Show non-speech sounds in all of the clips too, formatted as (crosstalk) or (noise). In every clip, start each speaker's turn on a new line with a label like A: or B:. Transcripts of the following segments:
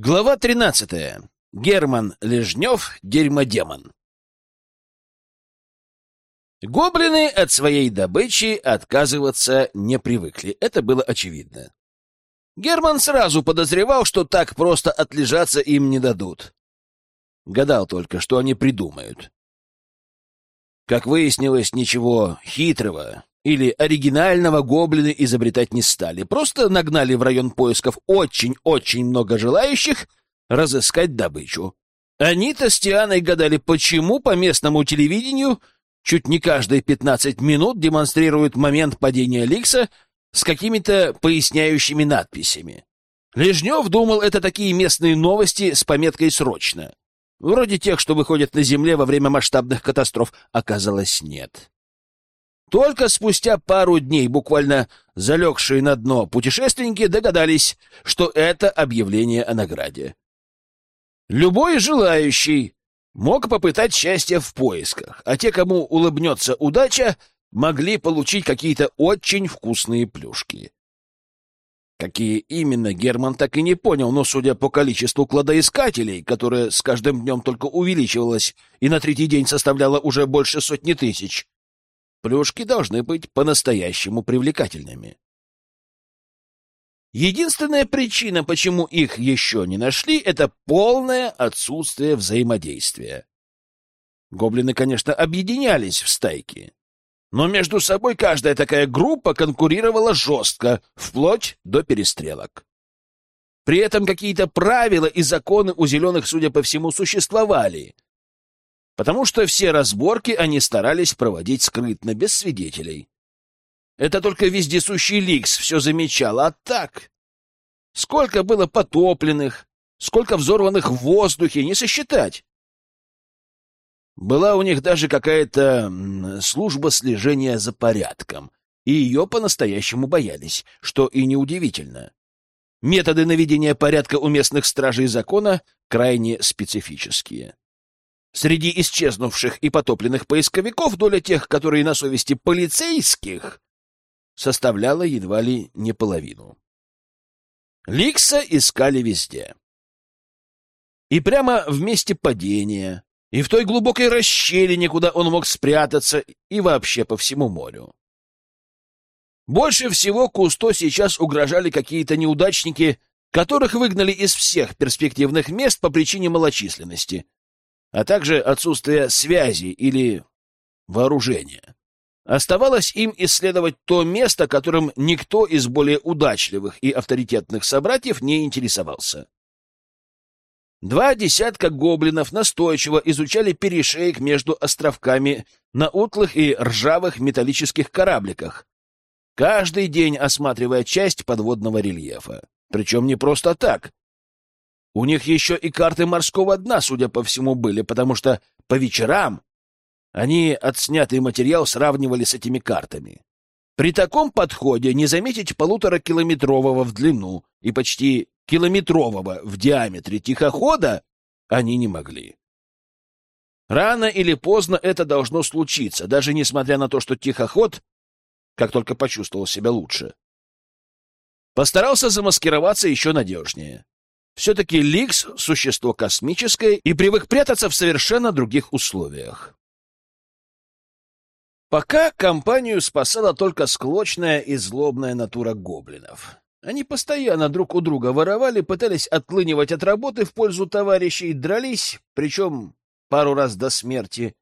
A: Глава 13. Герман Лежнев, дерьмодемон. Гоблины от своей добычи отказываться не привыкли, это было очевидно. Герман сразу подозревал, что так просто отлежаться им не дадут. Гадал только, что они придумают. Как выяснилось, ничего хитрого или оригинального гоблины изобретать не стали. Просто нагнали в район поисков очень-очень много желающих разыскать добычу. Они-то с Тианой гадали, почему по местному телевидению чуть не каждые 15 минут демонстрируют момент падения Ликса с какими-то поясняющими надписями. Лежнев думал, это такие местные новости с пометкой «срочно». Вроде тех, что выходят на Земле во время масштабных катастроф. Оказалось, нет. Только спустя пару дней, буквально залегшие на дно путешественники, догадались, что это объявление о награде. Любой желающий мог попытать счастье в поисках, а те, кому улыбнется удача, могли получить какие-то очень вкусные плюшки. Какие именно, Герман так и не понял, но, судя по количеству кладоискателей, которое с каждым днем только увеличивалось и на третий день составляло уже больше сотни тысяч, плюшки должны быть по-настоящему привлекательными. Единственная причина, почему их еще не нашли, это полное отсутствие взаимодействия. Гоблины, конечно, объединялись в стайки, но между собой каждая такая группа конкурировала жестко, вплоть до перестрелок. При этом какие-то правила и законы у зеленых, судя по всему, существовали — потому что все разборки они старались проводить скрытно, без свидетелей. Это только вездесущий Ликс все замечал, а так... Сколько было потопленных, сколько взорванных в воздухе, не сосчитать. Была у них даже какая-то служба слежения за порядком, и ее по-настоящему боялись, что и неудивительно. Методы наведения порядка у местных стражей закона крайне специфические. Среди исчезнувших и потопленных поисковиков доля тех, которые на совести полицейских, составляла едва ли не половину. Ликса искали везде. И прямо в месте падения, и в той глубокой расщелине, куда он мог спрятаться, и вообще по всему морю. Больше всего Кусто сейчас угрожали какие-то неудачники, которых выгнали из всех перспективных мест по причине малочисленности, а также отсутствие связи или вооружения. Оставалось им исследовать то место, которым никто из более удачливых и авторитетных собратьев не интересовался. Два десятка гоблинов настойчиво изучали перешеек между островками на утлых и ржавых металлических корабликах, каждый день осматривая часть подводного рельефа. Причем не просто так, у них еще и карты морского дна, судя по всему, были, потому что по вечерам они отснятый материал сравнивали с этими картами. При таком подходе не заметить полуторакилометрового в длину и почти километрового в диаметре тихохода они не могли. Рано или поздно это должно случиться, даже несмотря на то, что тихоход, как только почувствовал себя лучше, постарался замаскироваться еще надежнее. Все-таки Ликс — существо космическое и привык прятаться в совершенно других условиях. Пока компанию спасала только склочная и злобная натура гоблинов. Они постоянно друг у друга воровали, пытались отлынивать от работы в пользу товарищей, дрались, причем пару раз до смерти.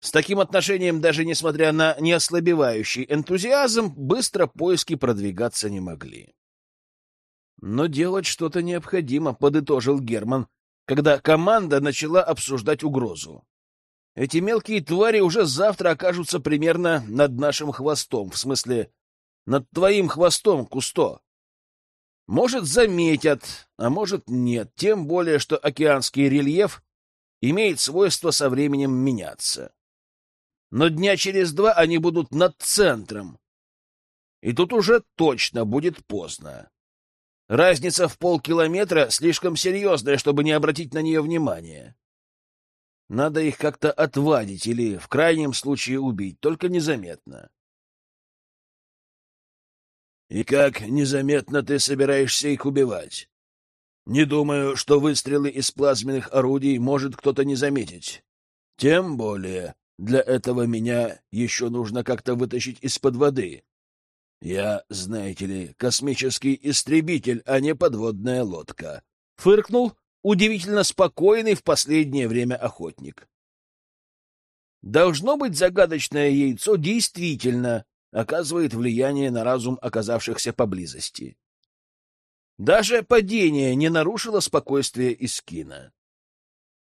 A: С таким отношением, даже несмотря на неослабевающий энтузиазм, быстро поиски продвигаться не могли. Но делать что-то необходимо, подытожил Герман, когда команда начала обсуждать угрозу. Эти мелкие твари уже завтра окажутся примерно над нашим хвостом, в смысле, над твоим хвостом, Кусто. Может, заметят, а может, нет, тем более, что океанский рельеф имеет свойство со временем меняться. Но дня через два они будут над центром, и тут уже точно будет поздно. Разница в полкилометра слишком серьезная, чтобы не обратить на нее внимания. Надо их как-то отвадить или, в крайнем случае, убить, только незаметно. — И как незаметно ты собираешься их убивать? Не думаю, что выстрелы из плазменных орудий может кто-то не заметить. Тем более для этого меня еще нужно как-то вытащить из-под воды. Я, знаете ли, космический истребитель, а не подводная лодка. Фыркнул удивительно спокойный в последнее время охотник. Должно быть, загадочное яйцо действительно оказывает влияние на разум оказавшихся поблизости. Даже падение не нарушило спокойствие Искина.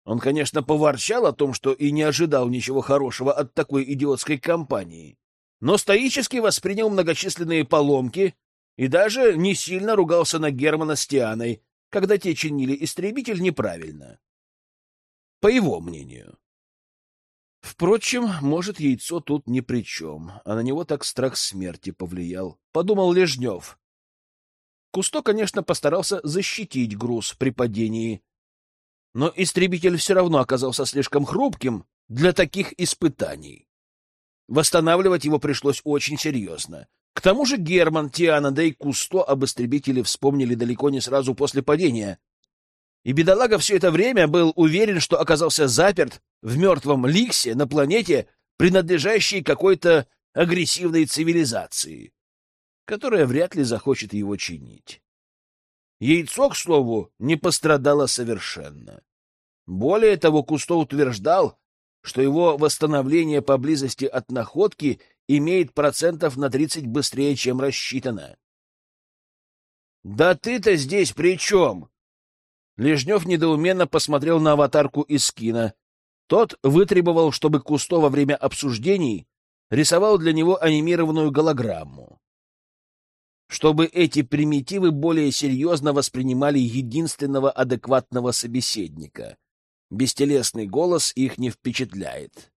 A: Он, конечно, поворчал о том, что и не ожидал ничего хорошего от такой идиотской компании, но стоически воспринял многочисленные поломки и даже не сильно ругался на Германа с Тианой, когда те чинили истребитель неправильно. По его мнению. Впрочем, может, яйцо тут ни при чем, а на него так страх смерти повлиял, — подумал Лежнев. Кусто, конечно, постарался защитить груз при падении, но истребитель все равно оказался слишком хрупким для таких испытаний. Восстанавливать его пришлось очень серьезно. К тому же Герман, Тиана, да и Кусто об истребителе вспомнили далеко не сразу после падения. И бедолага все это время был уверен, что оказался заперт в мертвом Ликсе на планете, принадлежащей какой-то агрессивной цивилизации, которая вряд ли захочет его чинить. Яйцо, к слову, не пострадало совершенно. Более того, Кусто утверждал, что его восстановление поблизости от находки имеет процентов на 30 быстрее, чем рассчитано. «Да ты-то здесь при чем?» Лежнев недоуменно посмотрел на аватарку из скина. Тот вытребовал, чтобы Кусто во время обсуждений рисовал для него анимированную голограмму чтобы эти примитивы более серьезно воспринимали единственного адекватного собеседника. Бестелесный голос их не впечатляет.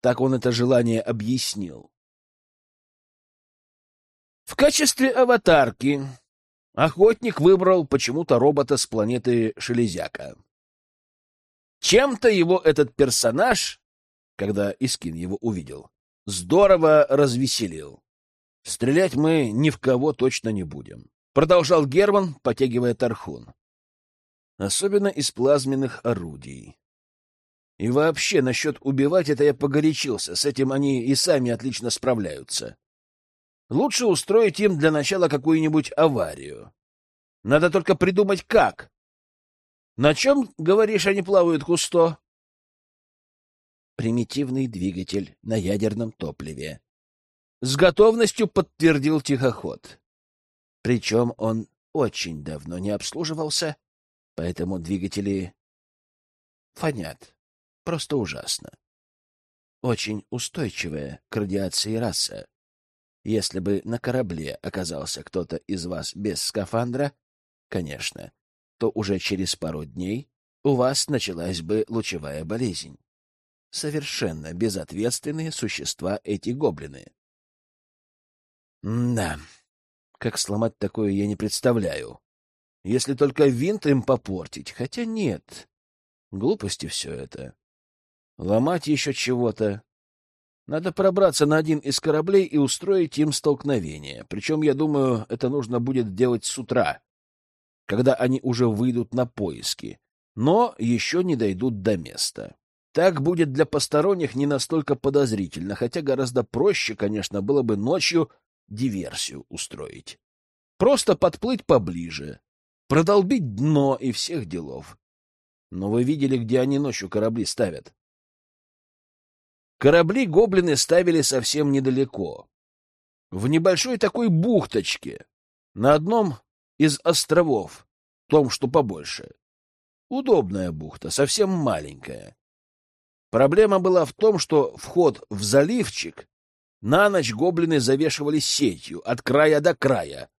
A: Так он это желание объяснил. В качестве аватарки охотник выбрал почему-то робота с планеты Шелезяка. Чем-то его этот персонаж, когда Искин его увидел, здорово развеселил. Стрелять мы ни в кого точно не будем. Продолжал Герман, потягивая тархун. Особенно из плазменных орудий. И вообще, насчет убивать это я погорячился. С этим они и сами отлично справляются. Лучше устроить им для начала какую-нибудь аварию. Надо только придумать, как. На чем, говоришь, они плавают кусто? Примитивный двигатель на ядерном топливе, с готовностью подтвердил тихоход. Причем он очень давно не обслуживался, поэтому двигатели фонят. Просто ужасно. Очень устойчивая к радиации раса. Если бы на корабле оказался кто-то из вас без скафандра, конечно, то уже через пару дней у вас началась бы лучевая болезнь. Совершенно безответственные существа эти гоблины. Да, как сломать такое, я не представляю. Если только винт им попортить. Хотя нет. Глупости все это. Ломать еще чего-то. Надо пробраться на один из кораблей и устроить им столкновение. Причем, я думаю, это нужно будет делать с утра, когда они уже выйдут на поиски, но еще не дойдут до места. Так будет для посторонних не настолько подозрительно, хотя гораздо проще, конечно, было бы ночью диверсию устроить. Просто подплыть поближе, продолбить дно и всех делов. Но вы видели, где они ночью корабли ставят? Корабли гоблины ставили совсем недалеко. В небольшой такой бухточке, на одном из островов, том, что побольше. Удобная бухта, совсем маленькая. Проблема была в том, что вход в заливчик на ночь гоблины завешивали сетью от края до края,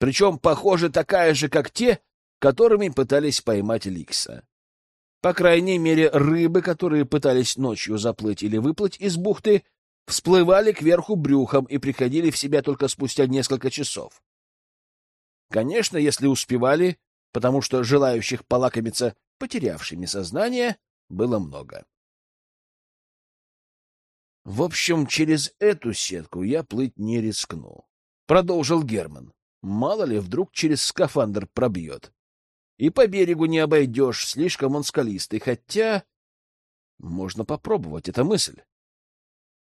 A: причем, похоже, такая же, как те, которыми пытались поймать Ликса. По крайней мере, рыбы, которые пытались ночью заплыть или выплыть из бухты, всплывали кверху брюхом и приходили в себя только спустя несколько часов. Конечно, если успевали, потому что желающих полакомиться потерявшими сознание было много. В общем, через эту сетку я плыть не рискну. Продолжил Герман. Мало ли, вдруг через скафандр пробьет. И по берегу не обойдешь, слишком он скалистый, хотя... Можно попробовать, это мысль.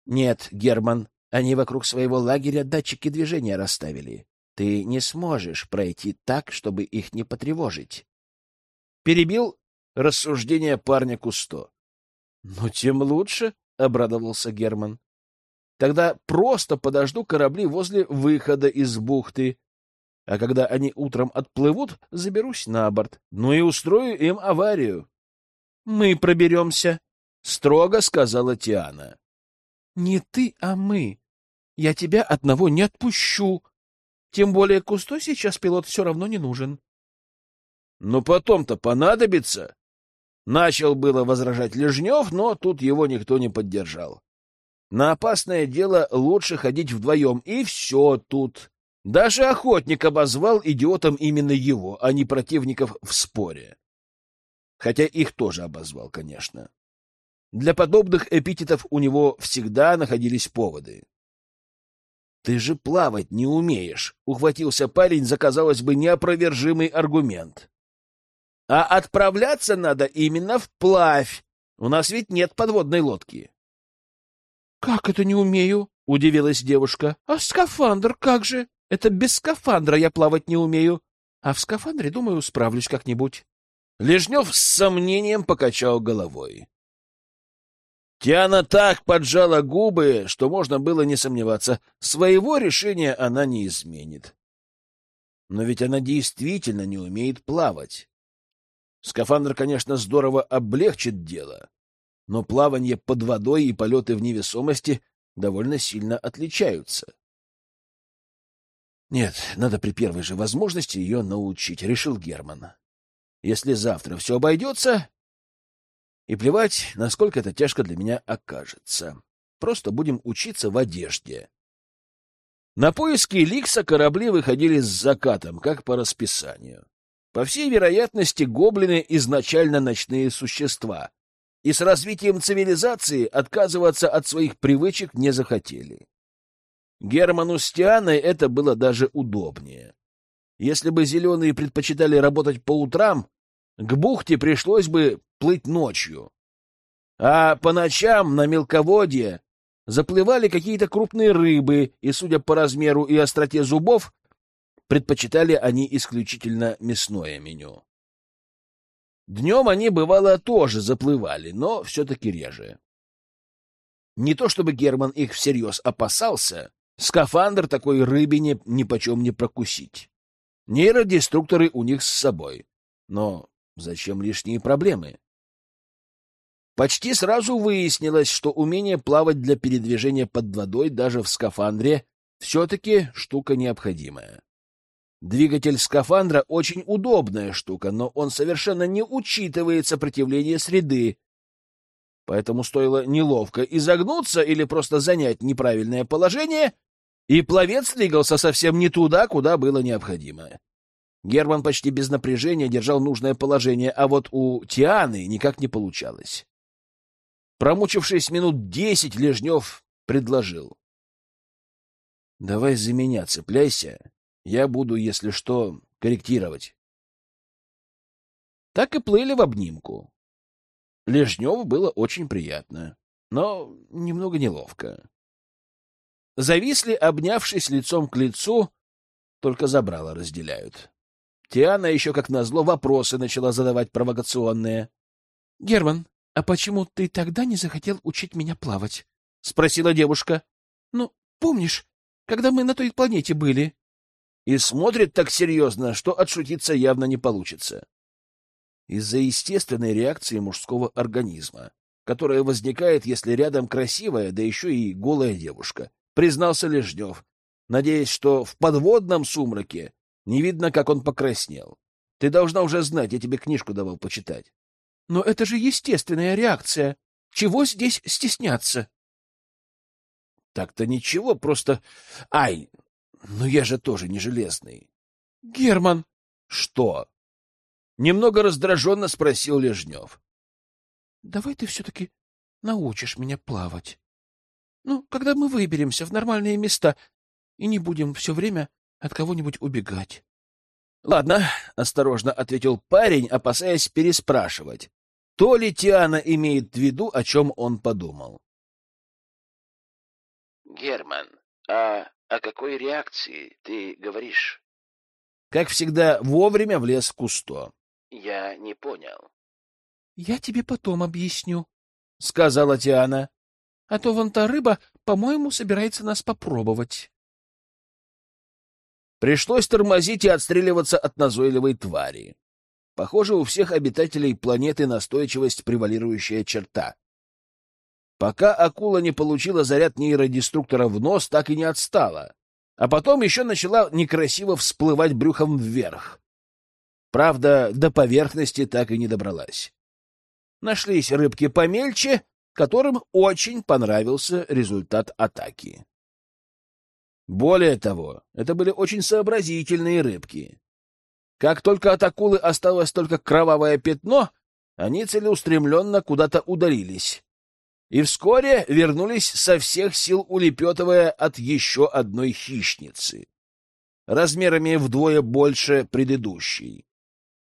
A: Нет, Герман, они вокруг своего лагеря датчики движения расставили. Ты не сможешь пройти так, чтобы их не потревожить. Перебил рассуждение парня Кусто. — Ну, тем лучше, — обрадовался Герман. — Тогда просто подожду корабли возле выхода из бухты, а когда они утром отплывут, заберусь на борт, ну и устрою им аварию. — Мы проберемся, — строго сказала Тиана. — Не ты, а мы. Я тебя одного не отпущу. Тем более Кусто сейчас пилот все равно не нужен. — Но потом-то понадобится. Начал было возражать Лежнев, но тут его никто не поддержал. На опасное дело лучше ходить вдвоем, и все тут. Даже охотник обозвал идиотом именно его, а не противников в споре. Хотя их тоже обозвал, конечно. Для подобных эпитетов у него всегда находились поводы. «Ты же плавать не умеешь», — ухватился парень за, казалось бы, неопровержимый аргумент. «А отправляться надо именно вплавь. У нас ведь нет подводной лодки». «Как это не умею?» — удивилась девушка. «А скафандр как же? Это без скафандра я плавать не умею. А в скафандре, думаю, справлюсь как-нибудь». Лежнев с сомнением покачал головой. Тиана так поджала губы, что можно было не сомневаться, своего решения она не изменит. Но ведь она действительно не умеет плавать. Скафандр, конечно, здорово облегчит дело, но плавание под водой и полеты в невесомости довольно сильно отличаются. Нет, надо при первой же возможности ее научить, решил Герман. Если завтра все обойдется, и плевать, насколько это тяжко для меня окажется. Просто будем учиться в одежде. На поиски Ликса корабли выходили с закатом, как по расписанию. По всей вероятности, гоблины изначально ночные существа, и с развитием цивилизации отказываться от своих привычек не захотели. Герману с Тианой это было даже удобнее. Если бы зеленые предпочитали работать по утрам, к бухте пришлось бы плыть ночью. А по ночам на мелководье заплывали какие-то крупные рыбы, и, судя по размеру и остроте зубов, предпочитали они исключительно мясное меню. Днем они, бывало, тоже заплывали, но все-таки реже. Не то чтобы Герман их всерьез опасался, скафандр такой рыбине нипочем не прокусить. Нейродеструкторы у них с собой. Но Зачем лишние проблемы? Почти сразу выяснилось, что умение плавать для передвижения под водой даже в скафандре все-таки штука необходимая. Двигатель скафандра очень удобная штука, но он совершенно не учитывает сопротивление среды, поэтому стоило неловко изогнуться или просто занять неправильное положение, и пловец двигался совсем не туда, куда было необходимо. Герман почти без напряжения держал нужное положение, а вот у Тианы никак не получалось. Промучившись минут десять, Лежнев предложил. — Давай за меня цепляйся. Я буду, если что, корректировать. Так и плыли в обнимку. Лежневу было очень приятно, но немного неловко. Зависли, обнявшись лицом к лицу, только забрала разделяют. Тиана еще, как назло, вопросы начала задавать провокационные. — Герман, а почему ты тогда не захотел учить меня плавать? — спросила девушка. — Ну, помнишь, когда мы на той планете были? И смотрит так серьезно, что отшутиться явно не получится. Из-за естественной реакции мужского организма, которая возникает, если рядом красивая, да еще и голая девушка, признался Лежнев, надеясь, что в подводном сумраке не видно, как он покраснел. Ты должна уже знать, я тебе книжку давал почитать. Но это же естественная реакция. Чего здесь стесняться? Так-то ничего, просто... Ай, ну я же тоже не железный. Герман! Что? Немного раздраженно спросил Лежнев. Давай ты все-таки научишь меня плавать. Ну, когда мы выберемся в нормальные места и не будем все время от кого-нибудь убегать. — Ладно, — осторожно ответил парень, опасаясь переспрашивать. То ли Тиана имеет в виду, о чем он подумал.
B: — Герман, а о какой реакции ты говоришь?
A: Как всегда, вовремя влез Кусто.
B: — Я не понял.
C: — Я тебе потом объясню, —
A: сказала Тиана.
C: — А то вон та рыба, по-моему, собирается нас попробовать.
A: Пришлось тормозить и отстреливаться от назойливой твари. Похоже, у всех обитателей планеты настойчивость — превалирующая черта. Пока акула не получила заряд нейродеструктора в нос, так и не отстала. А потом еще начала некрасиво всплывать брюхом вверх. Правда, до поверхности так и не добралась. Нашлись рыбки помельче, которым очень понравился результат атаки. Более того, это были очень сообразительные рыбки. Как только от акулы осталось только кровавое пятно, они целеустремленно куда-то удалились. И вскоре вернулись со всех сил, улепетывая от еще одной хищницы, размерами вдвое больше предыдущей.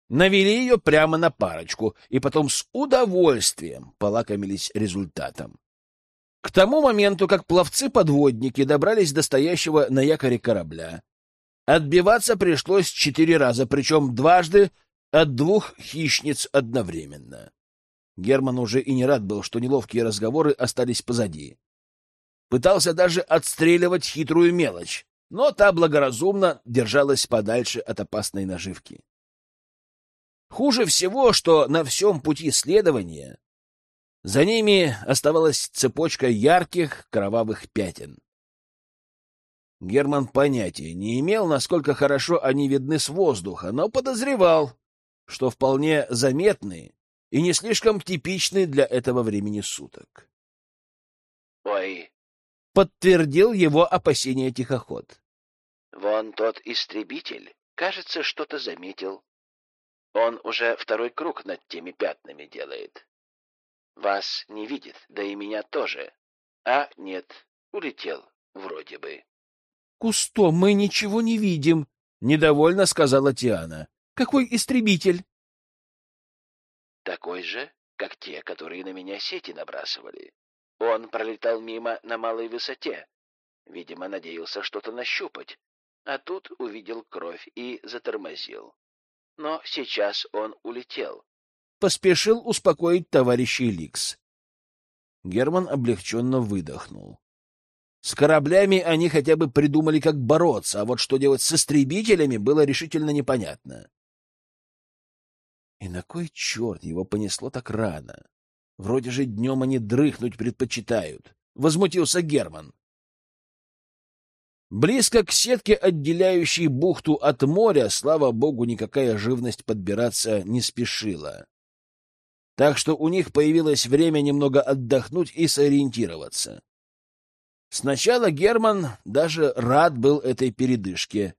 A: Навели ее прямо на парочку, и потом с удовольствием полакомились результатом. К тому моменту, как пловцы-подводники добрались до стоящего на якоре корабля, Отбиваться пришлось четыре раза, причем дважды от двух хищниц одновременно. Герман уже и не рад был, что неловкие разговоры остались позади. Пытался даже отстреливать хитрую мелочь, но та благоразумно держалась подальше от опасной наживки. Хуже всего, что на всем пути следования за ними оставалась цепочка ярких кровавых пятен. Герман понятия не имел, насколько хорошо они видны с воздуха, но подозревал, что вполне заметны и не слишком типичны для этого времени суток.
B: «Ой!»
A: — подтвердил его опасение тихоход.
B: «Вон тот истребитель, кажется, что-то заметил. Он уже второй круг над теми пятнами делает. Вас не видит, да и меня тоже. А нет, улетел, вроде бы».
C: Кусто, мы ничего не видим, — недовольно сказала Тиана. — Какой истребитель?
B: — Такой же, как те, которые на меня сети набрасывали. Он пролетал мимо на малой высоте. Видимо, надеялся что-то нащупать. А тут увидел кровь и затормозил. Но сейчас он улетел.
A: Поспешил успокоить товарищей Ликс. Герман облегченно выдохнул. С кораблями они хотя бы придумали, как бороться, а вот что делать с истребителями, было решительно непонятно. И на кой черт его понесло так рано? Вроде же днем они дрыхнуть предпочитают. Возмутился Герман. Близко к сетке, отделяющей бухту от моря, слава богу, никакая живность подбираться не спешила. Так что у них появилось время немного отдохнуть и сориентироваться. Сначала Герман даже рад был этой передышке,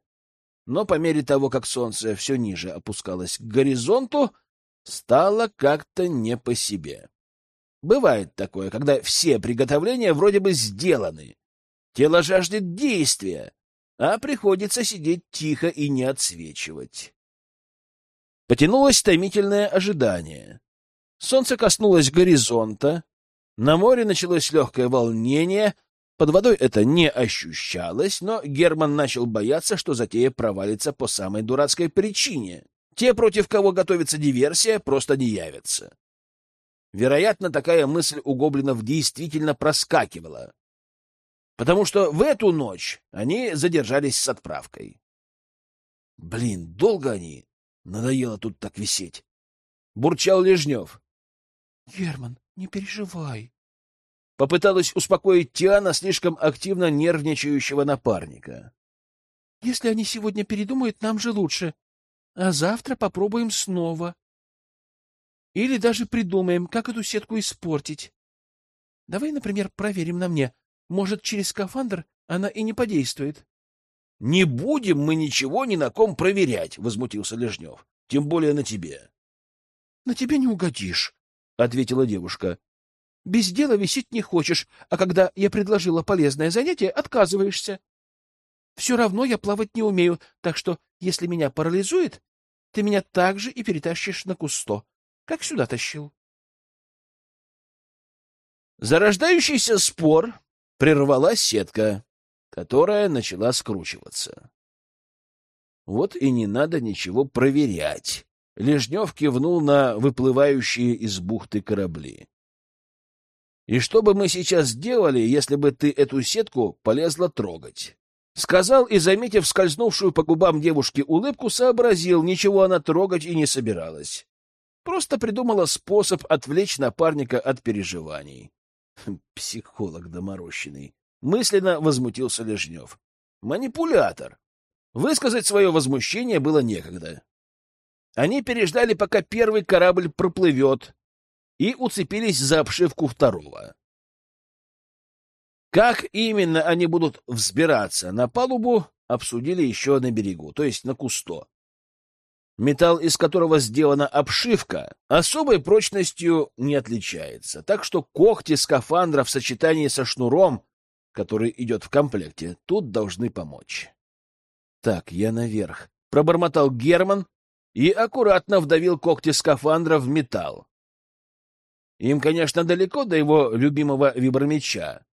A: но по мере того, как солнце все ниже опускалось к горизонту, стало как-то не по себе. Бывает такое, когда все приготовления вроде бы сделаны. Тело жаждет действия, а приходится сидеть тихо и не отсвечивать. Потянулось томительное ожидание. Солнце коснулось горизонта, на море началось легкое волнение — под водой это не ощущалось, но Герман начал бояться, что затея провалится по самой дурацкой причине. Те, против кого готовится диверсия, просто не явятся. Вероятно, такая мысль у гоблинов действительно проскакивала. Потому что в эту ночь они задержались с отправкой. Блин, долго они? Надоело тут так висеть. Бурчал Лежнев.
C: — Герман, не переживай,
A: Попыталась успокоить Тиана слишком активно нервничающего напарника.
C: — Если они сегодня передумают, нам же лучше. А завтра попробуем снова. Или даже придумаем, как эту сетку испортить. Давай, например, проверим на мне. Может, через скафандр она и не подействует.
A: — Не будем мы ничего ни на ком проверять, — возмутился Лежнев. — Тем более на тебе.
C: — На тебе не угодишь, — ответила девушка. Без дела висеть не хочешь, а когда я предложила полезное занятие, отказываешься. Все равно я плавать не умею, так что, если меня парализует, ты меня также и перетащишь на кусто, как сюда тащил.
A: Зарождающийся спор прервала сетка, которая начала скручиваться. Вот и не надо ничего проверять. Лежнев кивнул на выплывающие из бухты корабли. И что бы мы сейчас сделали, если бы ты эту сетку полезла трогать? Сказал и, заметив скользнувшую по губам девушки улыбку, сообразил, ничего она трогать и не собиралась. Просто придумала способ отвлечь напарника от переживаний. (laughs) Психолог доморощенный. Мысленно возмутился Лежнев. Манипулятор. Высказать свое возмущение было некогда. Они переждали, пока первый корабль проплывет, и уцепились за обшивку второго. Как именно они будут взбираться на палубу, обсудили еще на берегу, то есть на кусто. Металл, из которого сделана обшивка, особой прочностью не отличается, так что когти скафандра в сочетании со шнуром, который идет в комплекте, тут должны помочь. Так, я наверх. Пробормотал Герман и аккуратно вдавил когти скафандра в металл. Им, конечно, далеко до его любимого вибромеча,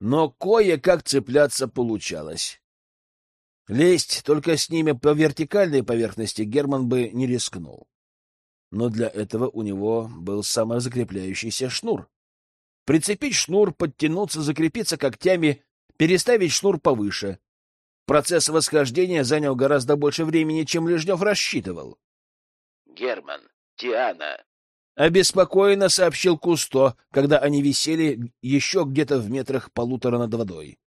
A: но кое-как цепляться получалось. Лезть только с ними по вертикальной поверхности Герман бы не рискнул. Но для этого у него был самозакрепляющийся шнур. Прицепить шнур, подтянуться, закрепиться когтями, переставить шнур повыше. Процесс восхождения занял гораздо больше времени, чем Лежнев рассчитывал.
B: — Герман, Тиана,
A: Обеспокоенно сообщил Кусто, когда они висели еще где-то в метрах полутора над водой.
B: —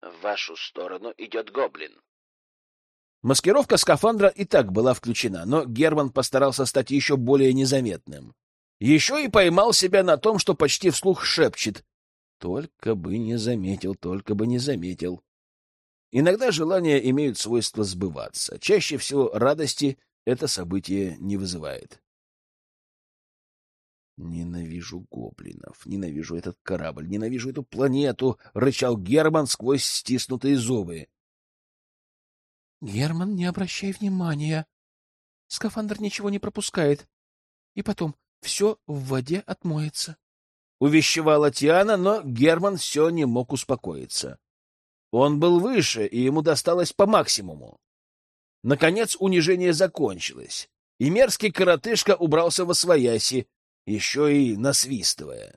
B: В вашу сторону идет гоблин.
A: Маскировка скафандра и так была включена, но Герман постарался стать еще более незаметным. Еще и поймал себя на том, что почти вслух шепчет. Только бы не заметил, только бы не заметил. Иногда желания имеют свойство сбываться. Чаще всего радости это событие не вызывает. Ненавижу гоблинов, ненавижу этот корабль, ненавижу эту планету, рычал Герман сквозь стиснутые зубы.
C: Герман, не обращай внимания. Скафандр ничего не пропускает. И потом, все в воде отмоется.
A: Увещевала Тиана, но Герман все не мог успокоиться. Он был выше, и ему досталось по максимуму. Наконец унижение закончилось, и мерзкий коротышка убрался во свояси, еще и насвистывая.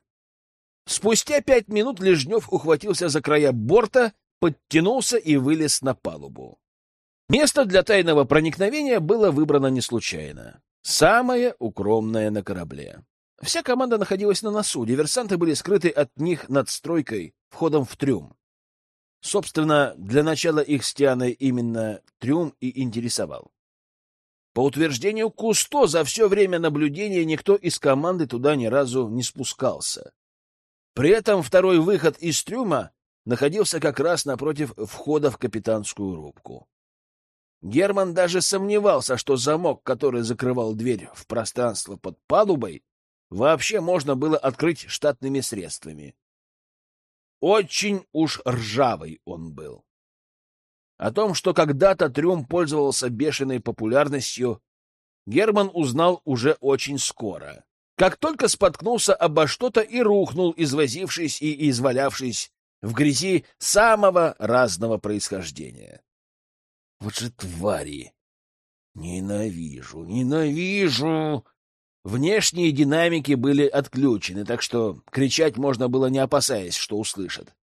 A: Спустя пять минут Лежнев ухватился за края борта, подтянулся и вылез на палубу. Место для тайного проникновения было выбрано не случайно. Самое укромное на корабле. Вся команда находилась на носу, диверсанты были скрыты от них над стройкой, входом в трюм. Собственно, для начала их с Тианой именно трюм и интересовал. По утверждению Кусто, за все время наблюдения никто из команды туда ни разу не спускался. При этом второй выход из трюма находился как раз напротив входа в капитанскую рубку. Герман даже сомневался, что замок, который закрывал дверь в пространство под палубой, вообще можно было открыть штатными средствами. Очень уж ржавый он был. О том, что когда-то трюм пользовался бешеной популярностью, Герман узнал уже очень скоро. Как только споткнулся обо что-то и рухнул, извозившись и извалявшись в грязи самого разного происхождения. Вот же твари! Ненавижу, ненавижу! Внешние динамики были отключены, так что кричать можно было, не опасаясь, что услышат.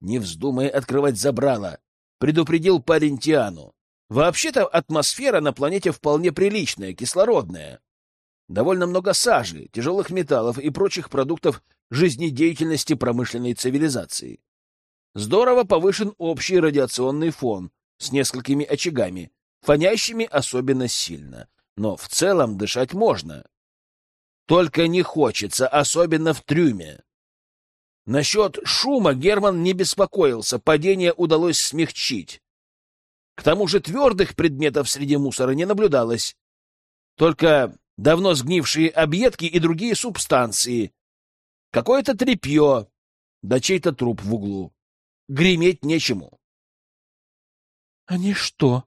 A: Не вздумай открывать забрало, предупредил парень Тиану. Вообще-то атмосфера на планете вполне приличная, кислородная. Довольно много сажи, тяжелых металлов и прочих продуктов жизнедеятельности промышленной цивилизации. Здорово повышен общий радиационный фон с несколькими очагами, фонящими особенно сильно. Но в целом дышать можно. Только не хочется, особенно в трюме. Насчет шума Герман не беспокоился, падение удалось смягчить. К тому же твердых предметов среди мусора не наблюдалось. Только давно сгнившие объедки и другие субстанции. Какое-то тряпье, да чей-то труп в углу. Греметь нечему.
C: Они что,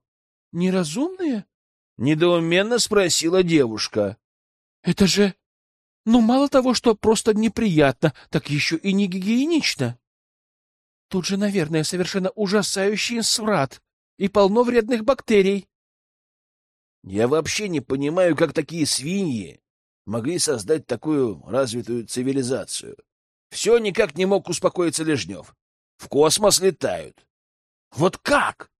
C: неразумные?
A: Недоуменно спросила девушка.
C: Это же... Ну, мало того, что просто неприятно, так еще и не гигиенично. Тут же, наверное, совершенно ужасающий сврат и полно вредных бактерий.
A: Я вообще не понимаю, как такие свиньи могли создать такую развитую цивилизацию. Все никак не мог успокоиться Лежнев. В космос летают. Вот как?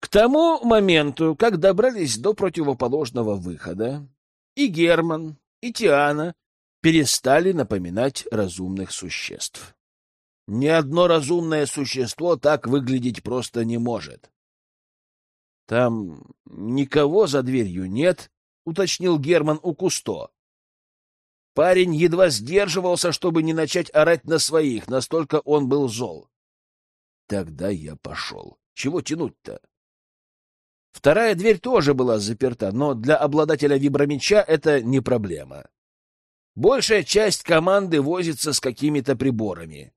A: К тому моменту, как добрались до противоположного выхода, и Герман, и Тиана перестали напоминать разумных существ. Ни одно разумное существо так выглядеть просто не может. — Там никого за дверью нет, — уточнил Герман у Кусто. Парень едва сдерживался, чтобы не начать орать на своих, настолько он был зол. Тогда я пошел. Чего тянуть-то? Вторая дверь тоже была заперта, но для обладателя вибромеча это не проблема. Большая часть команды возится с какими-то приборами.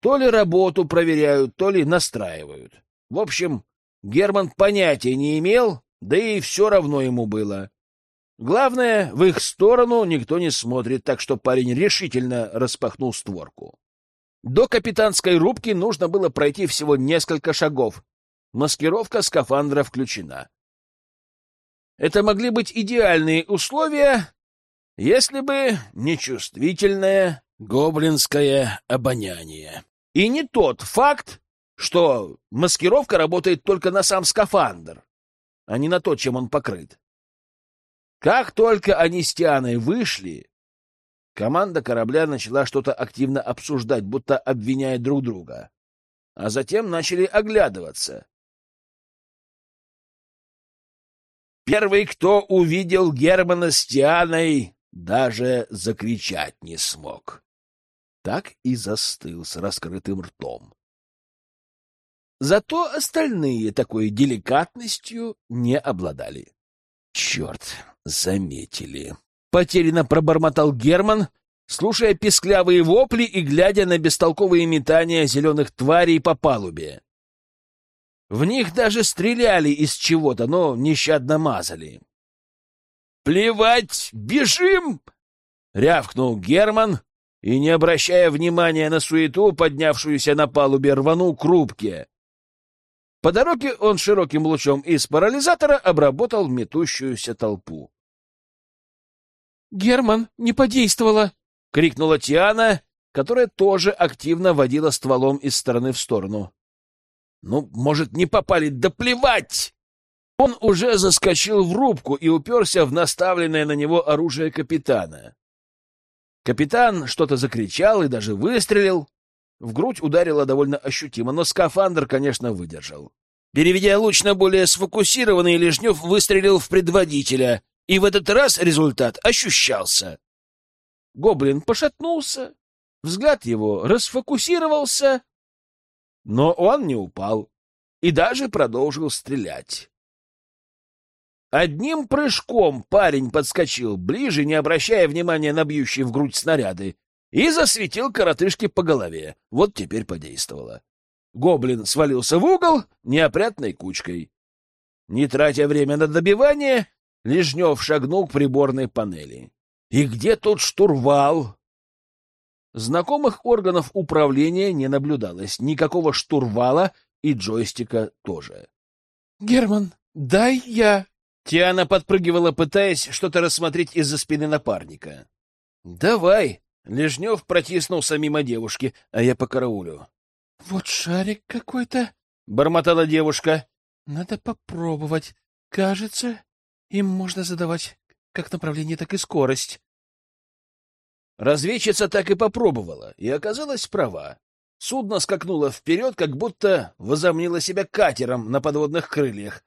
A: То ли работу проверяют, то ли настраивают. В общем, Герман понятия не имел, да и все равно ему было. Главное, в их сторону никто не смотрит, так что парень решительно распахнул створку. До капитанской рубки нужно было пройти всего несколько шагов, Маскировка скафандра включена. Это могли быть идеальные условия, если бы не чувствительное гоблинское обоняние. И не тот факт, что маскировка работает только на сам скафандр, а не на то, чем он покрыт. Как только они с Тианой вышли, команда корабля начала что-то активно обсуждать, будто обвиняя друг друга. А затем начали оглядываться. Первый, кто увидел Германа с Тианой, даже закричать не смог. Так и застыл с раскрытым ртом. Зато остальные такой деликатностью не обладали. Черт, заметили. Потерянно пробормотал Герман, слушая песклявые вопли и глядя на бестолковые метания зеленых тварей по палубе. В них даже стреляли из чего-то, но нещадно мазали. «Плевать! Бежим!» — рявкнул Герман и, не обращая внимания на суету, поднявшуюся на палубе, рванул к рубке. По дороге он широким лучом из парализатора обработал метущуюся толпу.
C: «Герман, не подействовало!»
A: — крикнула Тиана, которая тоже активно водила стволом из стороны в сторону. Ну, может, не попали, да плевать! Он уже заскочил в рубку и уперся в наставленное на него оружие капитана. Капитан что-то закричал и даже выстрелил. В грудь ударило довольно ощутимо, но скафандр, конечно, выдержал. Переведя луч на более сфокусированный, Лежнев выстрелил в предводителя, и в этот раз результат ощущался. Гоблин пошатнулся, взгляд его расфокусировался, но он не упал и даже продолжил стрелять. Одним прыжком парень подскочил ближе, не обращая внимания на бьющие в грудь снаряды, и засветил коротышке по голове. Вот теперь подействовало. Гоблин свалился в угол неопрятной кучкой. Не тратя время на добивание, Лежнев шагнул к приборной панели. И где тот штурвал? Знакомых органов управления не наблюдалось, никакого штурвала и джойстика тоже.
C: — Герман, дай я...
A: Тиана подпрыгивала, пытаясь что-то рассмотреть из-за спины напарника. — Давай! Лежнев протиснулся мимо девушки, а я по караулю.
C: — Вот шарик какой-то, —
A: бормотала девушка.
C: — Надо попробовать. Кажется, им можно задавать как направление, так и скорость.
A: Разведчица так и попробовала, и оказалась права. Судно скакнуло вперед, как будто возомнило себя катером на подводных крыльях.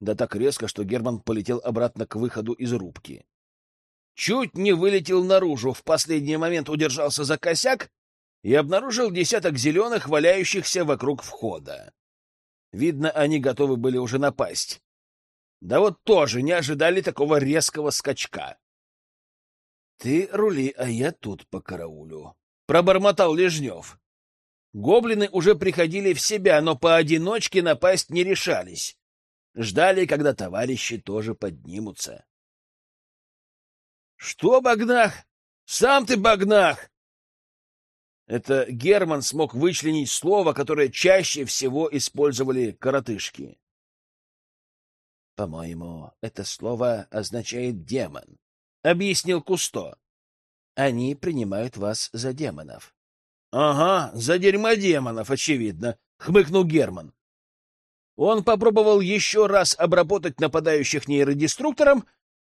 A: Да так резко, что Герман полетел обратно к выходу из рубки. Чуть не вылетел наружу, в последний момент удержался за косяк и обнаружил десяток зеленых, валяющихся вокруг входа. Видно, они готовы были уже напасть. Да вот тоже не ожидали такого резкого скачка. — Ты рули, а я тут по караулю, — пробормотал Лежнев. Гоблины уже приходили в себя, но поодиночке напасть не решались. Ждали, когда товарищи тоже поднимутся. — Что, Багнах? Сам ты Багнах! Это Герман смог вычленить слово, которое чаще всего использовали коротышки. — По-моему, это слово означает «демон», — объяснил Кусто. — Они принимают вас за демонов. — Ага, за дерьмодемонов, очевидно, — хмыкнул Герман. Он попробовал еще раз обработать нападающих нейродеструктором,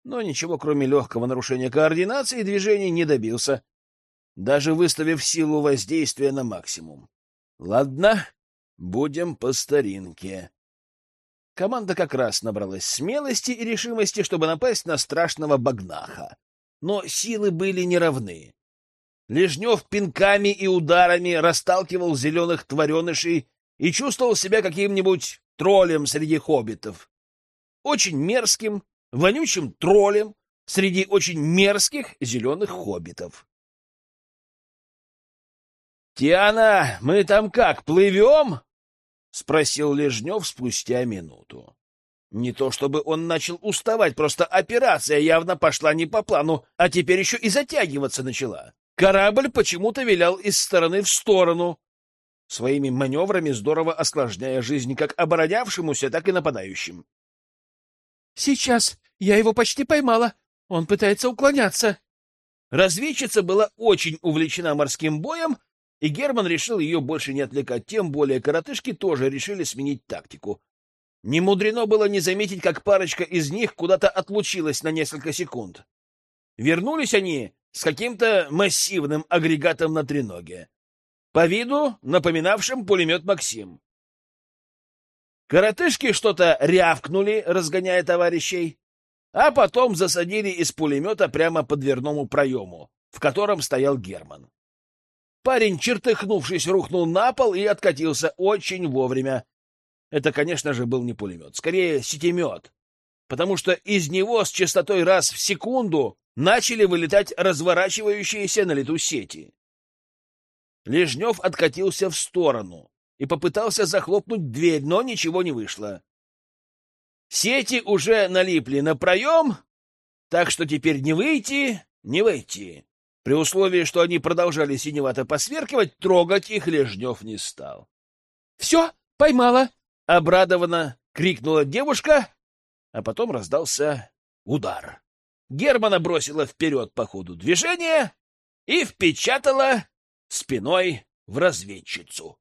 A: но ничего, кроме легкого нарушения координации движений, не добился даже выставив силу воздействия на максимум. Ладно, будем по старинке. Команда как раз набралась смелости и решимости, чтобы напасть на страшного багнаха. Но силы были неравны. Лежнев пинками и ударами расталкивал зеленых тваренышей и чувствовал себя каким-нибудь троллем среди хоббитов. Очень мерзким, вонючим троллем среди очень мерзких зеленых хоббитов. «Тиана, мы там как, плывем?» — спросил Лежнев спустя минуту. Не то чтобы он начал уставать, просто операция явно пошла не по плану, а теперь еще и затягиваться начала. Корабль почему-то вилял из стороны в сторону, своими маневрами здорово осложняя жизнь как оборонявшемуся, так и нападающим.
C: «Сейчас! Я его почти поймала! Он пытается уклоняться!»
A: Разведчица была очень увлечена морским боем и Герман решил ее больше не отвлекать, тем более коротышки тоже решили сменить тактику. Не мудрено было не заметить, как парочка из них куда-то отлучилась на несколько секунд. Вернулись они с каким-то массивным агрегатом на треноге, по виду напоминавшим пулемет «Максим». Коротышки что-то рявкнули, разгоняя товарищей, а потом засадили из пулемета прямо по дверному проему, в котором стоял Герман. Парень, чертыхнувшись, рухнул на пол и откатился очень вовремя. Это, конечно же, был не пулемет, скорее сетемет, потому что из него с частотой раз в секунду начали вылетать разворачивающиеся на лету сети. Лежнев откатился в сторону и попытался захлопнуть дверь, но ничего не вышло. Сети уже налипли на проем, так что теперь не выйти, не войти. При условии, что они продолжали синевато посверкивать, трогать их Лежнев не стал.
C: — Все, поймала!
A: — обрадованно крикнула девушка, а потом раздался удар. Германа бросила вперед по ходу движения и впечатала спиной в разведчицу.